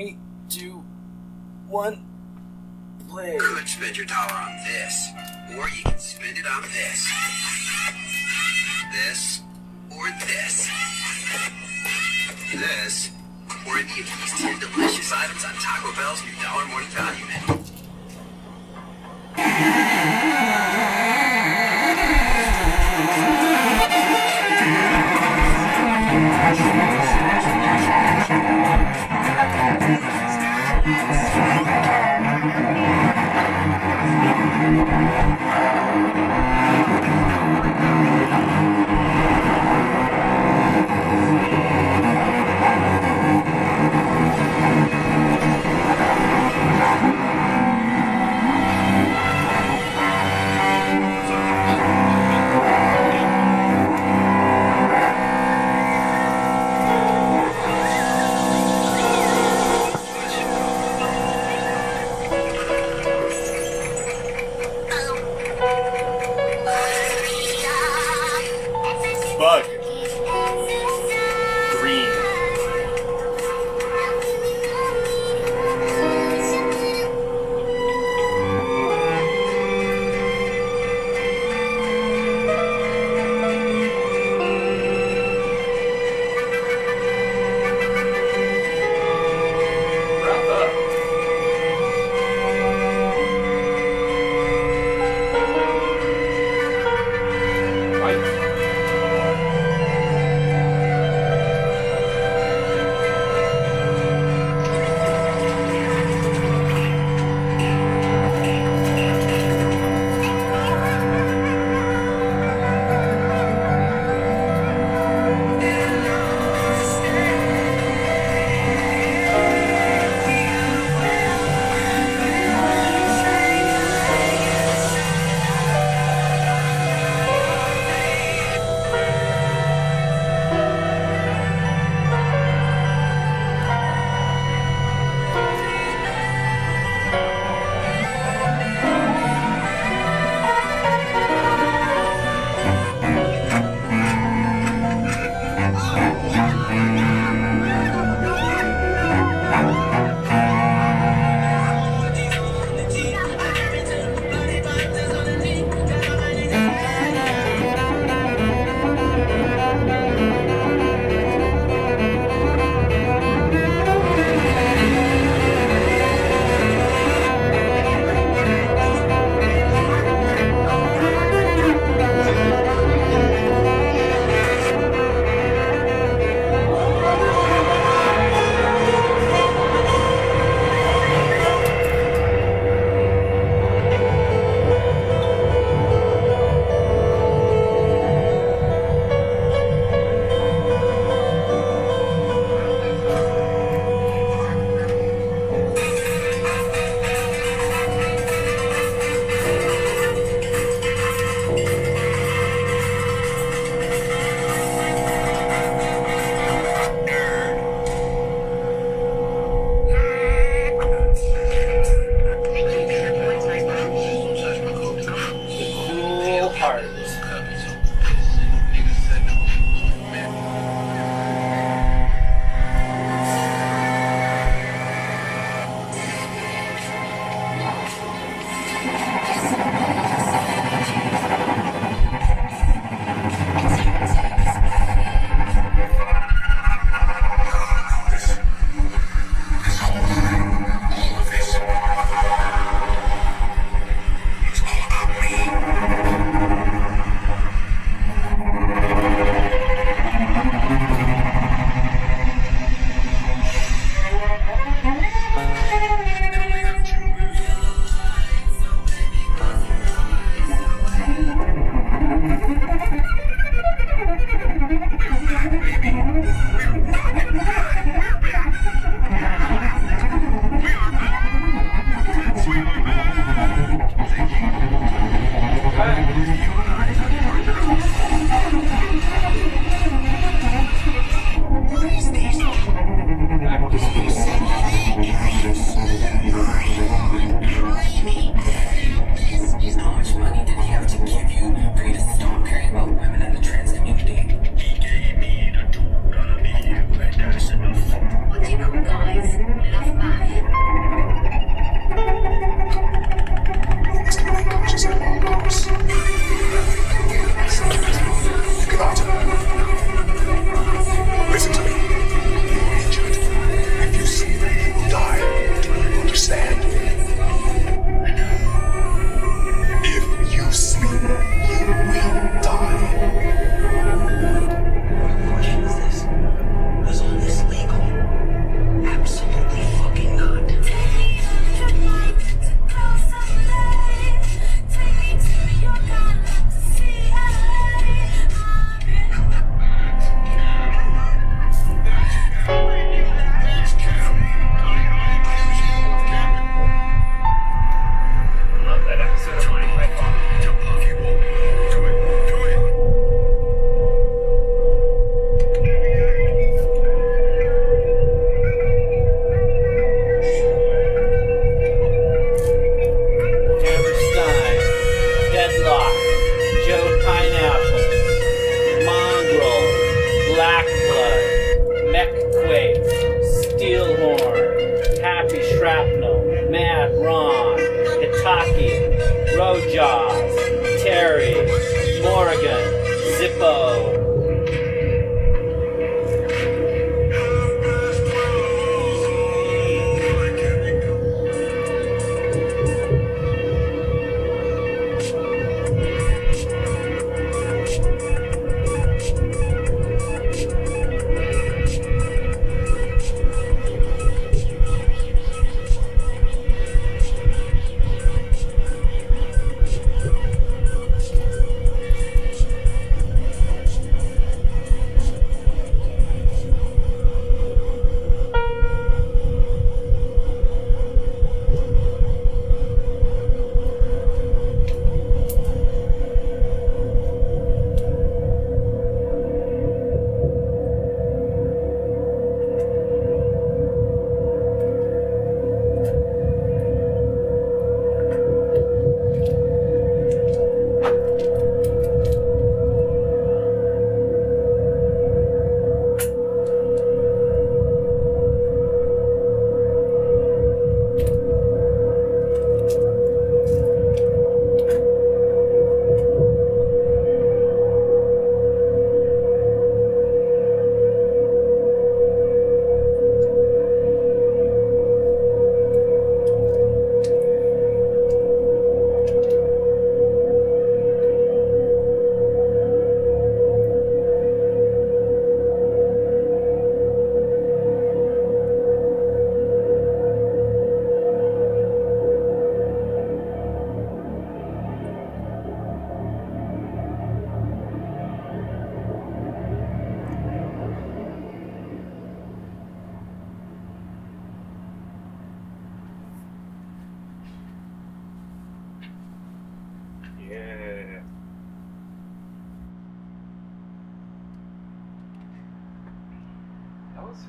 Three, two, one, play. could spend your dollar on this, or you can spend it on this, this, or this, this, or any of these 10 delicious items on Taco Bell's new Dollar Morning Value Menu. Thank you. Mechquake, Steelhorn, Happy Shrapnel, Mad Ron, Hitaki, Rojas, Terry, Morgan,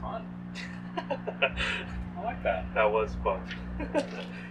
fun. I like that. That was fun.